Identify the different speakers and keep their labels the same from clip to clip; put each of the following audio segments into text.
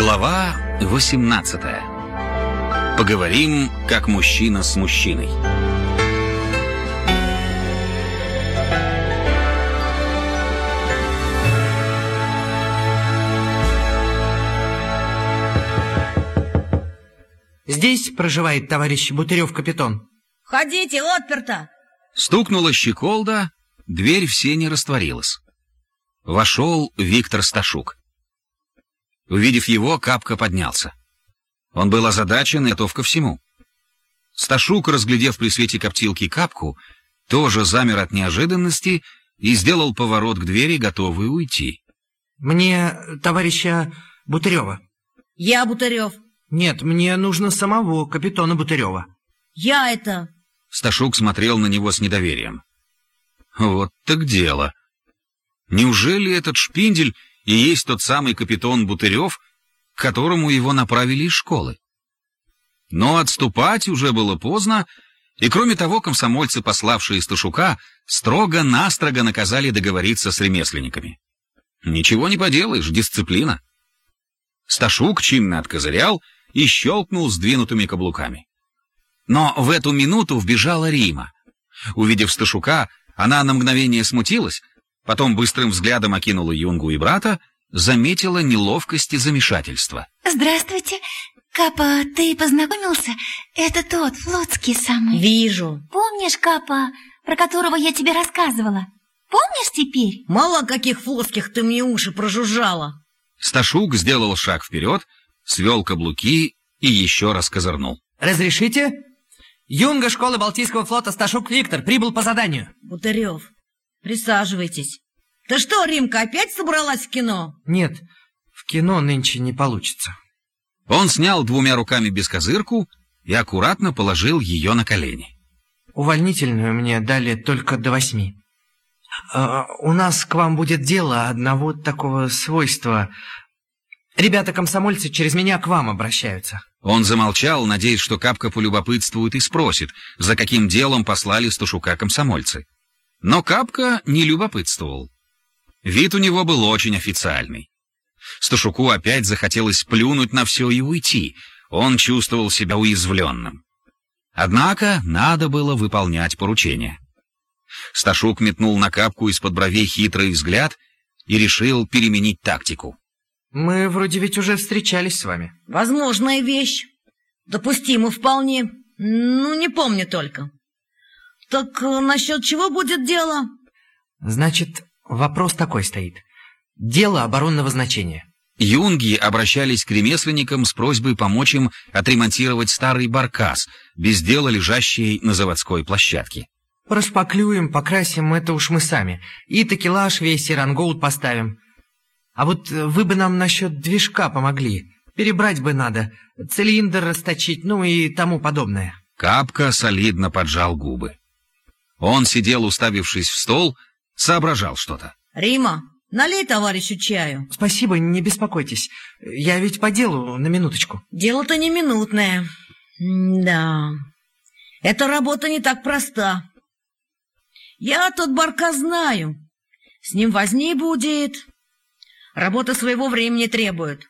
Speaker 1: Глава 18 Поговорим, как мужчина с мужчиной.
Speaker 2: Здесь проживает товарищ Бутырев-капитон.
Speaker 3: Ходите, отперто.
Speaker 1: Стукнула щеколда, дверь в сене растворилась. Вошел Виктор Сташук. Увидев его, Капка поднялся. Он был озадачен и готов ко всему. Сташук, разглядев при свете коптилки Капку, тоже замер от неожиданности и сделал поворот к двери, готовый уйти.
Speaker 2: Мне товарища Бутырева.
Speaker 3: Я Бутырев.
Speaker 2: Нет, мне нужно самого капитана Бутырева.
Speaker 3: Я это...
Speaker 1: Сташук смотрел на него с недоверием. Вот так дело. Неужели этот шпиндель и есть тот самый капитан Бутырев, к которому его направили из школы? Но отступать уже было поздно, и кроме того, комсомольцы, пославшие Сташука, строго-настрого наказали договориться с ремесленниками. Ничего не поделаешь, дисциплина. Сташук чинно откозырял и щелкнул сдвинутыми каблуками. Но в эту минуту вбежала Рима. Увидев Сташука, она на мгновение смутилась, потом быстрым взглядом окинула Юнгу и брата, заметила неловкость и замешательство.
Speaker 4: Здравствуйте. Капа, ты познакомился? Это тот, флотский самый.
Speaker 3: Вижу.
Speaker 4: Помнишь, Капа, про которого я тебе рассказывала? Помнишь теперь?
Speaker 3: Мало каких флотских ты мне уши прожужжала.
Speaker 1: Сташук сделал шаг вперед, свел каблуки и еще раз козырнул.
Speaker 2: Разрешите? Юнга школы Балтийского флота Сташук Виктор прибыл по заданию.
Speaker 3: Бутырев, присаживайтесь. Ты что, Римка, опять собралась в кино?
Speaker 2: Нет, в кино нынче не получится.
Speaker 1: Он снял двумя руками бескозырку и аккуратно положил ее на колени.
Speaker 2: Увольнительную мне дали только до восьми. А, у нас к вам будет дело одного такого свойства. Ребята-комсомольцы через меня к вам обращаются.
Speaker 1: Он замолчал, надеясь, что Капка полюбопытствует и спросит, за каким делом послали Сташука комсомольцы. Но Капка не любопытствовал. Вид у него был очень официальный. Сташуку опять захотелось плюнуть на все и уйти. Он чувствовал себя уязвленным. Однако надо было выполнять поручение. Сташук метнул на Капку из-под бровей хитрый взгляд и решил переменить тактику.
Speaker 2: Мы вроде ведь уже встречались с вами.
Speaker 3: Возможная вещь. Допустимо вполне. Ну, не помню только. Так э, насчет чего будет дело?
Speaker 2: Значит, вопрос такой стоит. Дело оборонного значения.
Speaker 1: Юнги обращались к ремесленникам с просьбой помочь им отремонтировать старый баркас, без дела лежащий на заводской площадке.
Speaker 2: Прошпаклюем, покрасим, это уж мы сами. И такелаж весь, и рангоут поставим. А вот вы бы нам насчет движка помогли. Перебрать бы надо, цилиндр расточить, ну и тому подобное.
Speaker 1: Капка солидно поджал губы. Он сидел, уставившись в стол, соображал что-то.
Speaker 3: Рима, налей товарищу чаю.
Speaker 2: Спасибо, не беспокойтесь. Я ведь по делу, на минуточку.
Speaker 3: Дело-то не минутное. Да, эта работа не так проста. Я тот барка знаю. С ним возни будет. Работа своего времени требует.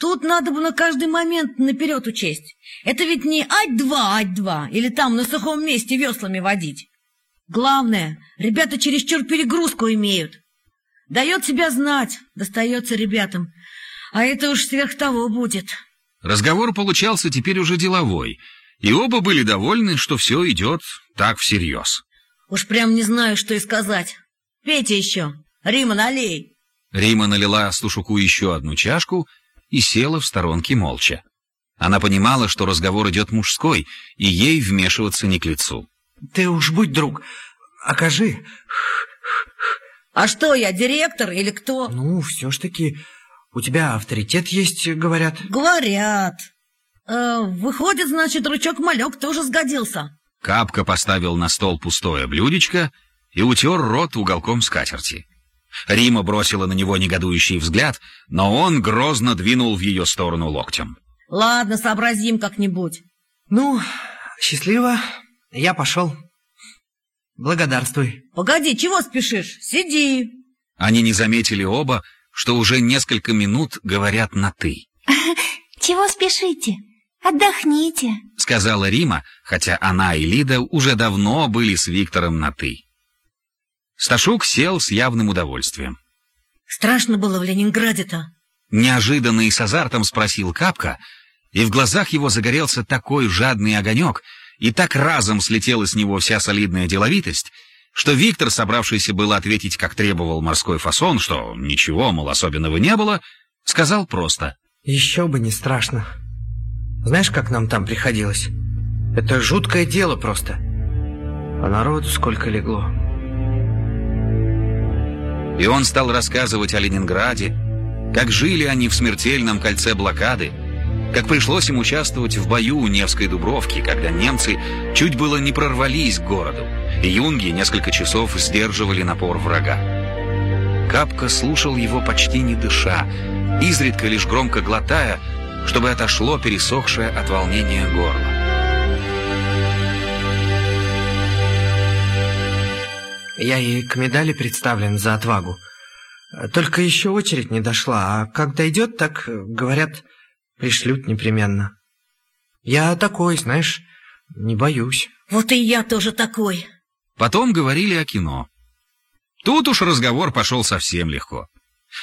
Speaker 3: Тут надо бы на каждый момент наперед учесть. Это ведь не ать-два, ать-два, или там на сухом месте веслами водить. Главное, ребята чересчур перегрузку имеют. Дает себя знать, достается ребятам. А это уж сверх того будет.
Speaker 1: Разговор получался теперь уже деловой, и оба были довольны, что все идет так всерьез.
Speaker 3: Уж прям не знаю, что и сказать. Пейте еще. Рима, налей.
Speaker 1: Рима налила Стушуку еще одну чашку и села в сторонке молча. Она понимала, что разговор идет мужской, и ей вмешиваться не к лицу.
Speaker 2: Ты уж будь друг, окажи.
Speaker 3: А что я, директор или кто?
Speaker 2: Ну, все ж таки, у тебя авторитет есть, говорят.
Speaker 3: Говорят. Э, выходит, значит, рычаг-малек тоже сгодился.
Speaker 1: Капка поставил на стол пустое блюдечко и утер рот уголком скатерти. Рима бросила на него негодующий взгляд, но он грозно двинул в ее сторону локтем.
Speaker 3: Ладно, сообразим как-нибудь.
Speaker 2: Ну, счастливо. Я пошел. Благодарствуй.
Speaker 3: Погоди, чего спешишь? Сиди.
Speaker 1: Они не заметили оба, что уже несколько минут говорят на «ты».
Speaker 4: Чего спешите? Отдохните,
Speaker 1: сказала Рима, хотя она и Лида уже давно были с Виктором на «ты». Сташук сел с явным удовольствием.
Speaker 3: Страшно было в Ленинграде-то.
Speaker 1: Неожиданно и с азартом спросил Капка, и в глазах его загорелся такой жадный огонек, и так разом слетела с него вся солидная деловитость, что Виктор, собравшийся было ответить, как требовал морской фасон, что ничего, мол, особенного не было, сказал просто.
Speaker 2: «Еще бы не страшно. Знаешь, как нам там приходилось? Это жуткое дело просто. А народу сколько легло».
Speaker 1: И он стал рассказывать о Ленинграде, как жили они в смертельном кольце блокады, как пришлось им участвовать в бою у Невской Дубровки, когда немцы чуть было не прорвались к городу, и юнги несколько часов сдерживали напор врага. Капка слушал его почти не дыша, изредка лишь громко глотая, чтобы отошло пересохшее от волнения горло.
Speaker 2: Я и к медали представлен за отвагу. Только еще очередь не дошла, а как дойдет, так, говорят, Пришлют непременно. Я такой, знаешь, не боюсь.
Speaker 3: Вот и я тоже такой.
Speaker 1: Потом говорили о кино. Тут уж разговор пошел совсем легко.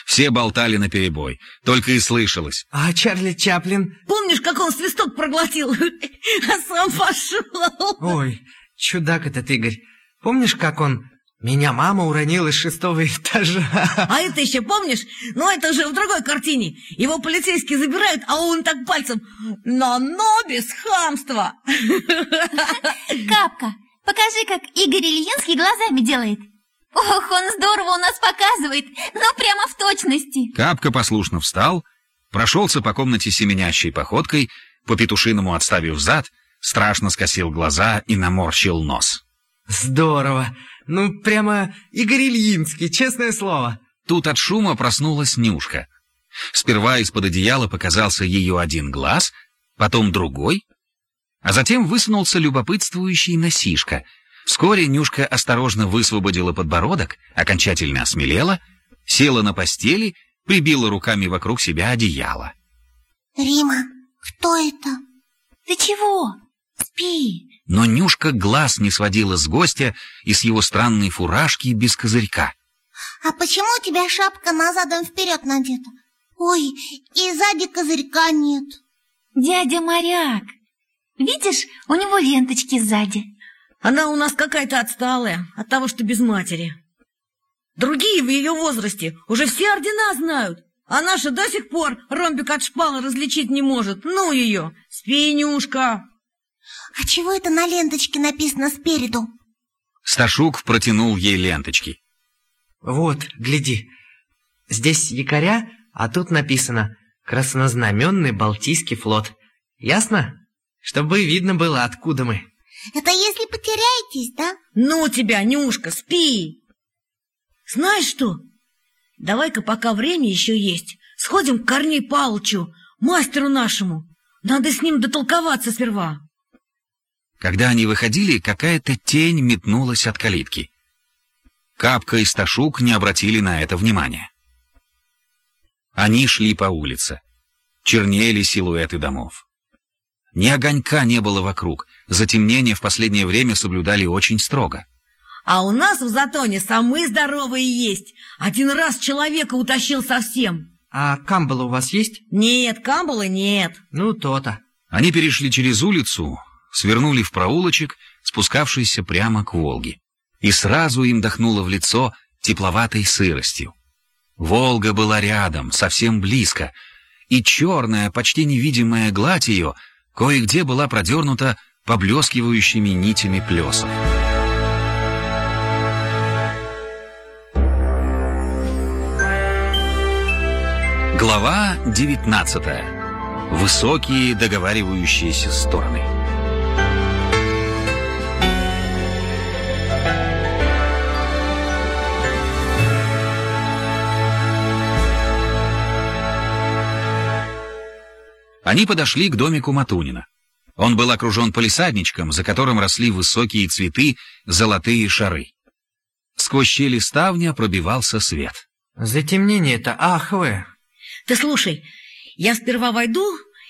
Speaker 1: Все болтали наперебой, только и слышалось.
Speaker 2: А Чарли Чаплин?
Speaker 3: Помнишь, как он свисток проглотил, а сам пошел?
Speaker 2: Ой, чудак этот Игорь. Помнишь, как он меня мама уронила с шестого этажа.
Speaker 3: А это еще помнишь? Ну, это же в другой картине. Его полицейские забирают, а он так пальцем. Но-но, без хамства.
Speaker 4: Капка, покажи, как Игорь Ильинский глазами делает. Ох, он здорово у нас показывает, ну прямо в точности.
Speaker 1: Капка послушно встал, прошелся по комнате семенящей походкой, по петушиному отставив зад, страшно скосил глаза и наморщил нос.
Speaker 2: Здорово. Ну, прямо Игорь Ильинский, честное слово.
Speaker 1: Тут от шума проснулась Нюшка. Сперва из-под одеяла показался ее один глаз, потом другой, а затем высунулся любопытствующий носишка. Вскоре Нюшка осторожно высвободила подбородок, окончательно осмелела, села на постели, прибила руками вокруг себя одеяло.
Speaker 4: «Рима, кто это? Ты чего? Спи!»
Speaker 1: Но Нюшка глаз не сводила с гостя и с его странной фуражки без козырька.
Speaker 5: «А почему у тебя шапка назадом вперед надета? Ой, и сзади козырька нет!»
Speaker 4: «Дядя моряк! Видишь, у него ленточки сзади!»
Speaker 3: «Она у нас какая-то отсталая от того, что без матери. Другие в ее возрасте уже все ордена знают, а наша до сих пор ромбик от шпалы различить не может. Ну ее, спинюшка!»
Speaker 5: «А чего это на ленточке написано спереду?»
Speaker 1: Сташук протянул ей ленточки.
Speaker 2: «Вот, гляди. Здесь якоря, а тут написано «Краснознаменный Балтийский флот». Ясно? Чтобы видно было, откуда мы».
Speaker 5: «Это если потеряетесь, да?»
Speaker 3: «Ну тебя, Нюшка, спи!» «Знаешь что? Давай-ка, пока время еще есть, сходим к Корней Палычу, мастеру нашему. Надо с ним дотолковаться сперва».
Speaker 1: Когда они выходили, какая-то тень метнулась от калитки. Капка и Сташук не обратили на это внимания. Они шли по улице. Чернели силуэты домов. Ни огонька не было вокруг. Затемнение в последнее время соблюдали очень строго.
Speaker 3: А у нас в Затоне самые здоровые есть. Один раз человека утащил совсем.
Speaker 2: А камбала у вас есть?
Speaker 3: Нет, камбалы нет.
Speaker 2: Ну, то-то.
Speaker 1: Они перешли через улицу, свернули в проулочек, спускавшийся прямо к Волге. И сразу им дохнуло в лицо тепловатой сыростью. Волга была рядом, совсем близко, и черная, почти невидимая гладь ее кое-где была продернута поблескивающими нитями плесов. Глава 19. Высокие договаривающиеся стороны. Они подошли к домику Матунина. Он был окружен полисадничком, за которым росли высокие цветы, золотые шары. Сквозь щели ставня пробивался свет.
Speaker 2: Затемнение-то, ах вы!
Speaker 3: Ты слушай, Я сперва войду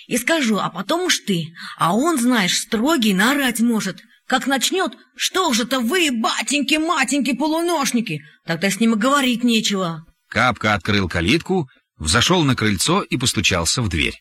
Speaker 3: и скажу, а потом уж ты. А он, знаешь, строгий, наорать может. Как начнет, что же это вы, батеньки-матеньки, полуношники? Тогда с ним и говорить нечего.
Speaker 1: Капка открыл калитку, взошел на крыльцо и постучался в дверь.